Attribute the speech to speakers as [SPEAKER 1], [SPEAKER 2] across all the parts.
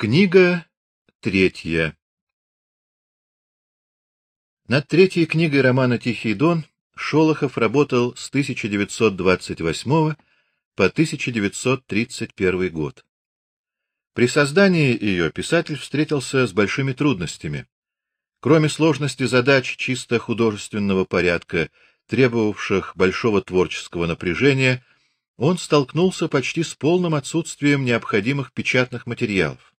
[SPEAKER 1] Книга третья. Над третьей книгой романа Тихий Дон Шолохов работал с 1928 по 1931 год. При создании ее писатель встретился с большими трудностями. Кроме сложности задач чисто художественного порядка, требовавших большого творческого напряжения, он столкнулся почти с полным отсутствием необходимых печатных материалов.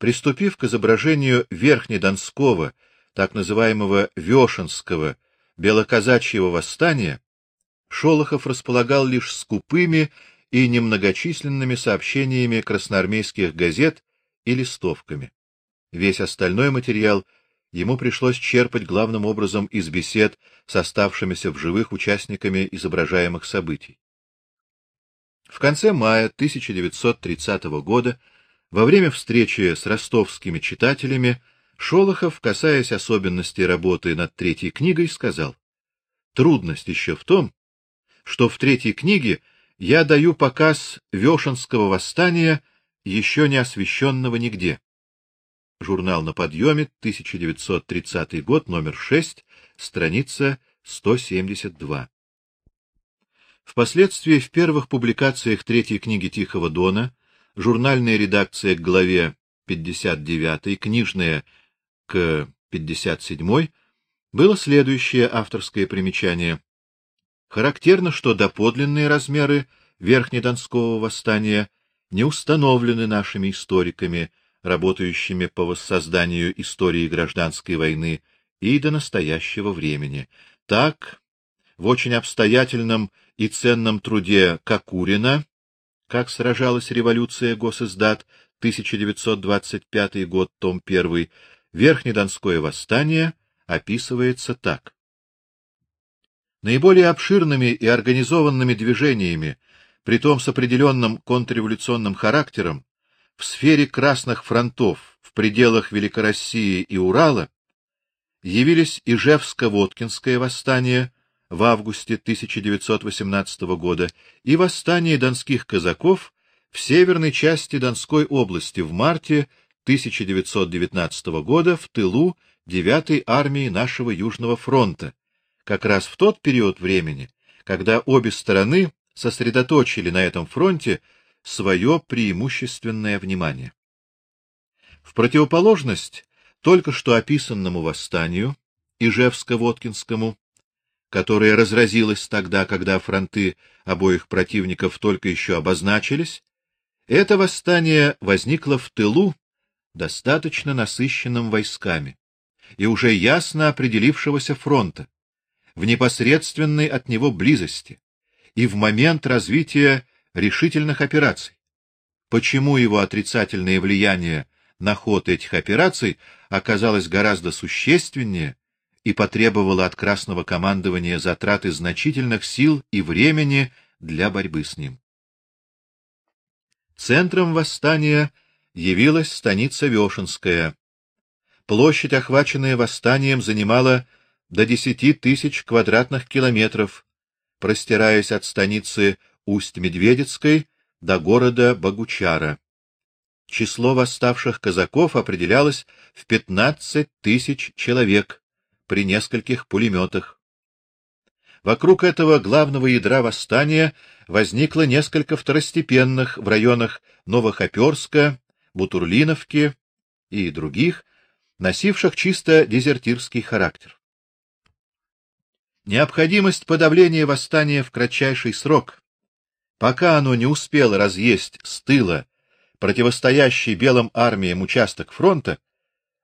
[SPEAKER 1] Приступив к изображению Верхнедонского, так называемого Вешенского, белоказачьего восстания, Шолохов располагал лишь скупыми и немногочисленными сообщениями красноармейских газет и листовками. Весь остальной материал ему пришлось черпать главным образом из бесед с оставшимися в живых участниками изображаемых событий. В конце мая 1930 года во время встречи с ростовскими читателями Шолохов, касаясь особенностей работы над третьей книгой, сказал: "Трудность еще в том, что в третьей книге я даю показ Вешенского восстания, еще не освещенного нигде". Журнал на подъеме, 1930 год, номер 6, страница 172. Впоследствии в первых публикациях третьей книги Тихого Дона журнальная редакция к главе 59, книжная к 57, было следующее авторское примечание. Характерно, что доподлинные размеры Верхнедонского восстания не установлены нашими историками, работающими по воссозданию истории гражданской войны и до настоящего времени. Так, в очень обстоятельном и ценном труде Кокурина как сражалась революция Госиздат, 1925 год, том 1, Верхнедонское восстание описывается так: Наиболее обширными и организованными движениями, притом с определенным контрреволюционным характером, в сфере красных фронтов в пределах Великороссии и Урала явились Ижевско-Воткинское восстание в августе 1918 года и восстание донских казаков в северной части Донской области в марте 1919 года в тылу 9-й армии нашего Южного фронта, как раз в тот период времени, когда обе стороны сосредоточили на этом фронте свое преимущественное внимание. В противоположность только что описанному восстанию Ижевско-Воткинскому которая разразилась тогда, когда фронты обоих противников только еще обозначились, это восстание возникло в тылу, достаточно насыщенном войсками и уже ясно определившегося фронта, в непосредственной от него близости и в момент развития решительных операций. Почему его отрицательное влияние на ход этих операций оказалось гораздо существеннее, и потребовало от Красного командования затраты значительных сил и времени для борьбы с ним. Центром восстания явилась станица Вешенская. Площадь, охваченная восстанием, занимала до десяти тысяч квадратных километров, простираясь от станицы Усть-Медведецкой до города Богучара. Число восставших казаков определялось в пятнадцать тысяч человек, при нескольких пулеметах. Вокруг этого главного ядра восстания возникло несколько второстепенных в районах Новохоперска, Бутурлиновки и других, носивших чисто дезертирский характер. Необходимость подавления восстания в кратчайший срок, пока оно не успело разъесть с тыла противостоящий белым армиям участок фронта,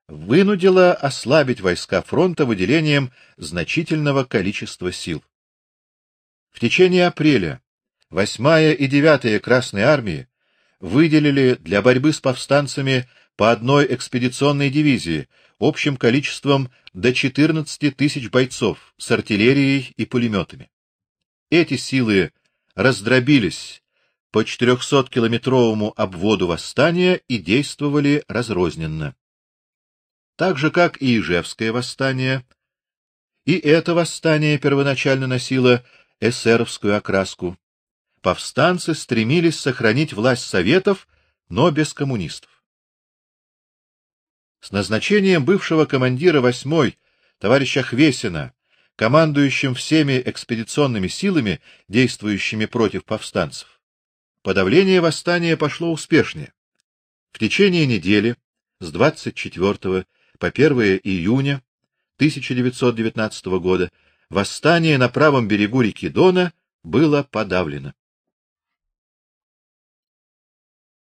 [SPEAKER 1] вынудила ослабить войска фронта выделением значительного количества сил. В течение апреля 8-я и 9-я Красной армии выделили для борьбы с повстанцами по одной экспедиционной дивизии общим количеством до 14 тысяч бойцов с артиллерией и пулеметами. Эти силы раздробились по 400-километровому обводу восстания и действовали разрозненно так же как и Ижевское восстание, и это восстание первоначально носило эсеровскую окраску. Повстанцы стремились сохранить власть советов но без коммунистов. С назначением бывшего командира 8-й товарища Хвесина командующим всеми экспедиционными силами, действующими против повстанцев, подавление восстания пошло успешнее. В течение недели с 24 по 1 июня 1919 года восстание на правом берегу реки Дона было подавлено.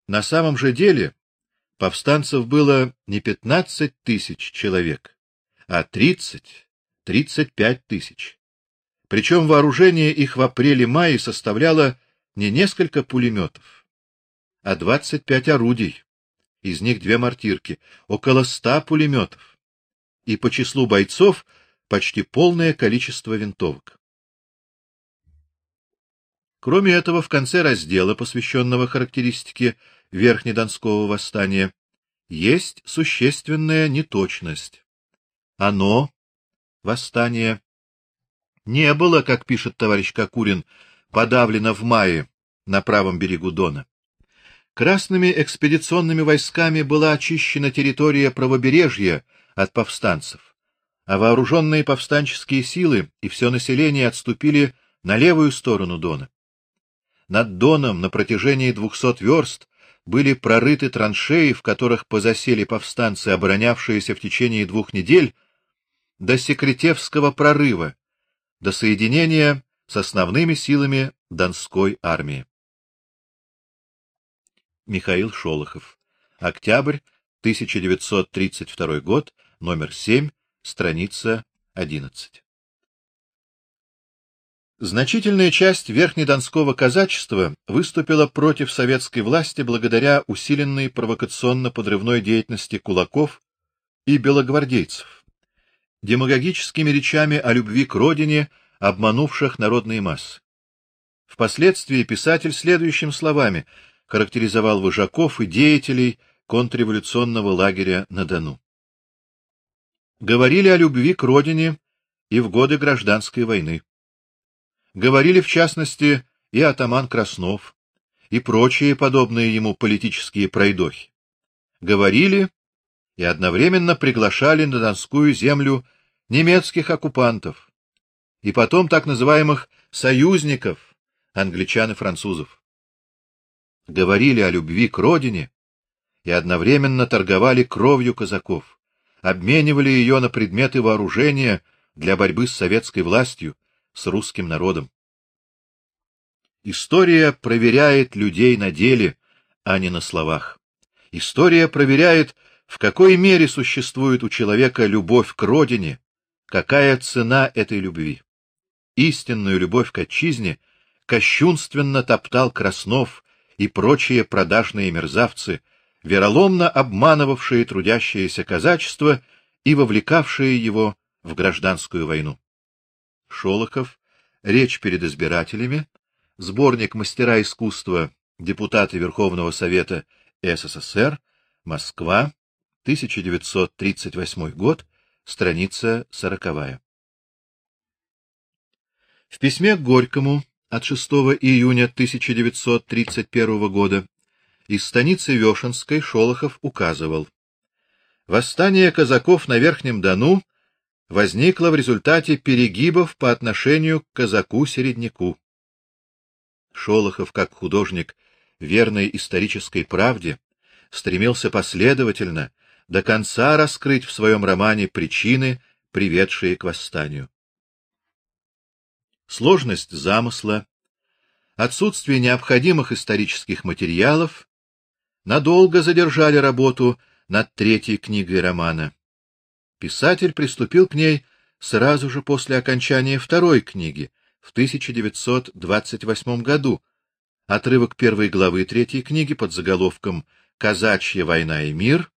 [SPEAKER 1] На самом же деле повстанцев было не 15 тысяч человек, а 30-35 тысяч. Причем вооружение их в апреле-мае составляло не несколько пулеметов, а 25 орудий, из них две мортирки, около 100 пулеметов, и по числу бойцов почти полное количество винтовок. Кроме этого, в конце раздела, посвященного характеристике Верхнедонского восстания, есть существенная неточность. Оно, восстание, не было, как пишет товарищ Кокурин, подавлено в мае на правом берегу Дона. Красными экспедиционными войсками была очищена территория правобережья от повстанцев, а вооруженные повстанческие силы и все население отступили на левую сторону Дона. Над Доном на протяжении двухсот верст были прорыты траншеи, в которых позасели повстанцы, оборонявшиеся в течение двух недель до Секретевского прорыва, до соединения с основными силами Донской армии. Михаил Шолохов. Октябрь 1932 год, номер 7, страница 11. Значительная часть верхнедонского казачества выступила против советской власти благодаря усиленной провокационно-подрывной деятельности кулаков и белогвардейцев, демагогическими речами о любви к родине, обманувших народные массы. Впоследствии писатель следующими словами характеризовал вожаков и деятелей контрреволюционного лагеря на Дону. Говорили о любви к родине и в годы гражданской войны. Говорили в частности и атаман Краснов, и прочие подобные ему политические пройдохи. Говорили и одновременно приглашали на Донскую землю немецких оккупантов и потом так называемых союзников, англичан и французов. Говорили о любви к родине и одновременно торговали кровью казаков, обменивали ее на предметы вооружения для борьбы с советской властью, с русским народом. История проверяет людей на деле, а не на словах. История проверяет, в какой мере существует у человека любовь к родине, какая цена этой любви. Истинную любовь к отчизне кощунственно топтал Краснов и прочие продажные мерзавцы, вероломно обманывавшие трудящееся казачество и вовлекавшие его в гражданскую войну. Шолохов, речь перед избирателями, сборник Мастера искусства, депутаты Верховного совета СССР, Москва, 1938 год, страница сороковая. В письме к Горькому от 6 июня 1931 года из станицы Вешенской Шолохов указывал: Восстание казаков на Верхнем Дону возникла в результате перегибов по отношению к казаку-середняку. Шолохов, как художник верной исторической правде, стремился последовательно до конца раскрыть в своем романе причины, приведшие к восстанию. Сложность замысла, отсутствие необходимых исторических материалов надолго задержали работу над третьей книгой романа. Писатель приступил к ней сразу же после окончания второй книги в 1928 году. Отрывок первой главы третьей книги под заголовком Казачья война и мир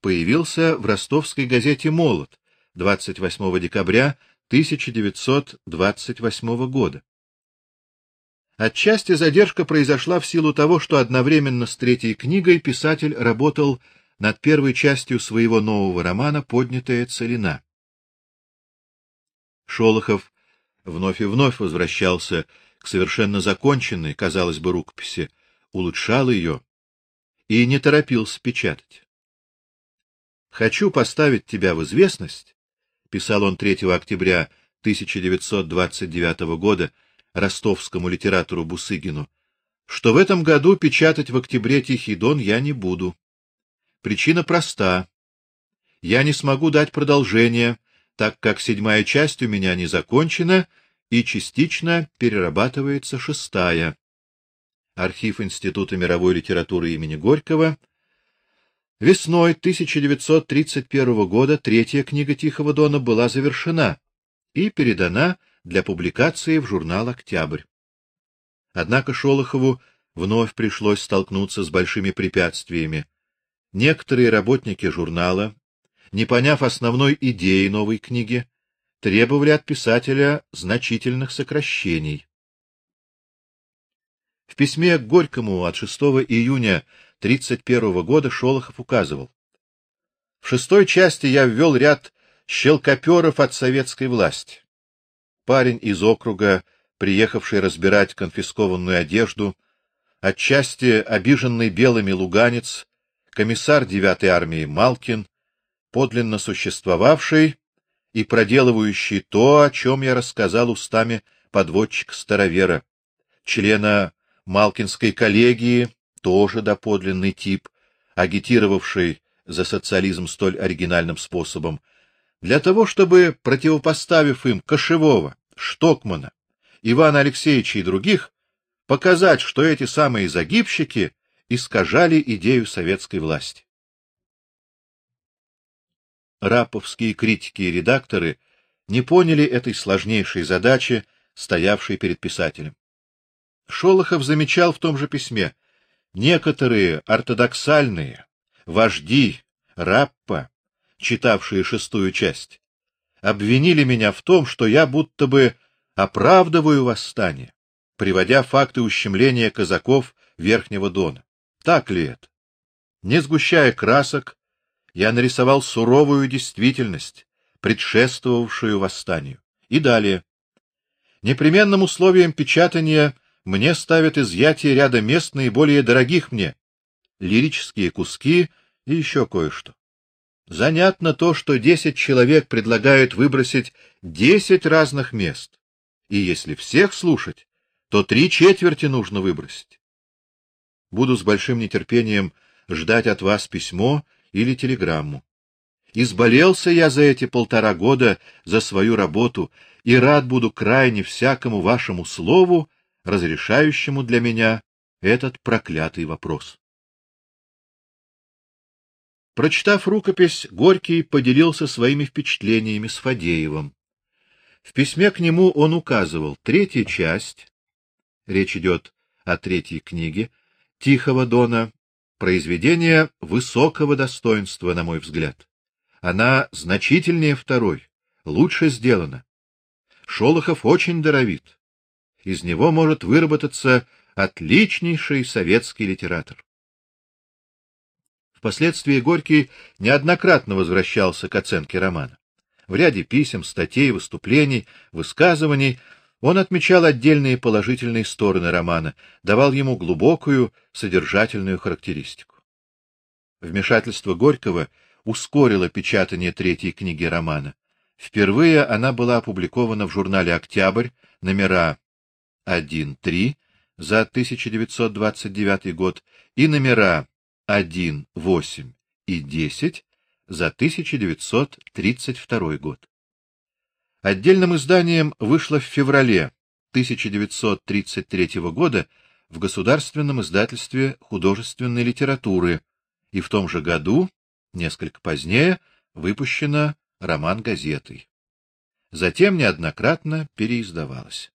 [SPEAKER 1] появился в ростовской газете Молот 28 декабря 1928 года. Отчасти задержка произошла в силу того, что одновременно с третьей книгой писатель работал над первой частью своего нового романа Поднятая целина. Шолохов вновь и вновь возвращался к совершенно законченной, казалось бы, рукописи, улучшал ее и не торопился печатать. Хочу поставить тебя в известность, писал он 3 октября 1929 года ростовскому литератору Бусыгину, что в этом году печатать в октябре Тихий Дон я не буду. Причина проста. Я не смогу дать продолжение, так как седьмая часть у меня не закончена и частично перерабатывается шестая. Архив Института мировой литературы имени Горького. Весной 1931 года третья книга Тихого Дона была завершена и передана для публикации в журнал Октябрь. Однако Шолохову вновь пришлось столкнуться с большими препятствиями. Некоторые работники журнала, не поняв основной идеи новой книги, требовали от писателя значительных сокращений. В письме к Горькому от 6 июня 31 года Шолохов указывал: В шестой части я ввел ряд щелкоперов от советской власти. Парень из округа, приехавший разбирать конфискованную одежду, отчасти обиженный белыми луганец, комиссар девятой армии Малкин, подлинно существовавший и проделывающий то, о чем я рассказал устами подводчика старовера, члена Малкинской коллегии, тоже доподлинный тип, агитировавший за социализм столь оригинальным способом, для того, чтобы противопоставив им Кошевого, Штокмана, Ивана Алексеевича и других, показать, что эти самые загибщики искажали идею советской власти. Раповские критики и редакторы не поняли этой сложнейшей задачи, стоявшей перед писателем. Шолохов замечал в том же письме: некоторые ортодоксальные вожди Раппа, читавшие шестую часть, обвинили меня в том, что я будто бы оправдываю восстание, приводя факты ущемления казаков Верхнего Дона. Так ли это? Не сгущая красок, я нарисовал суровую действительность, предшествовавшую восстанию. И далее. Непременным условием печатания мне ставят изъятие ряда мест наиболее дорогих мне, лирические куски и еще кое-что. Занятно то, что десять человек предлагают выбросить десять разных мест. И если всех слушать, то три четверти нужно выбросить. Буду с большим нетерпением ждать от вас письмо или телеграмму. Изболелся я за эти полтора года за свою работу и рад буду крайне всякому вашему слову, разрешающему для меня этот проклятый вопрос. Прочитав рукопись, Горький поделился своими впечатлениями с Фадеевым. В письме к нему он указывал: третья часть, речь идет о третьей книге Тихого Дона, произведение высокого достоинства, на мой взгляд. Она значительнее второй, лучше сделана. Шолохов очень даровит. Из него может выработаться отличнейший советский литератор. Впоследствии Горький неоднократно возвращался к оценке романа. В ряде писем, статей, выступлений, высказываний он отмечал отдельные положительные стороны романа, давал ему глубокую содержательную характеристику. Вмешательство Горького ускорило печатание третьей книги романа. Впервые она была опубликована в журнале Октябрь, номера 1-3 за 1929 год и номера 1, 8 и 10 за 1932 год. Отдельным изданием вышло в феврале 1933 года в Государственном издательстве художественной литературы, и в том же году, несколько позднее, выпущено роман газетой. Затем неоднократно переиздавалось.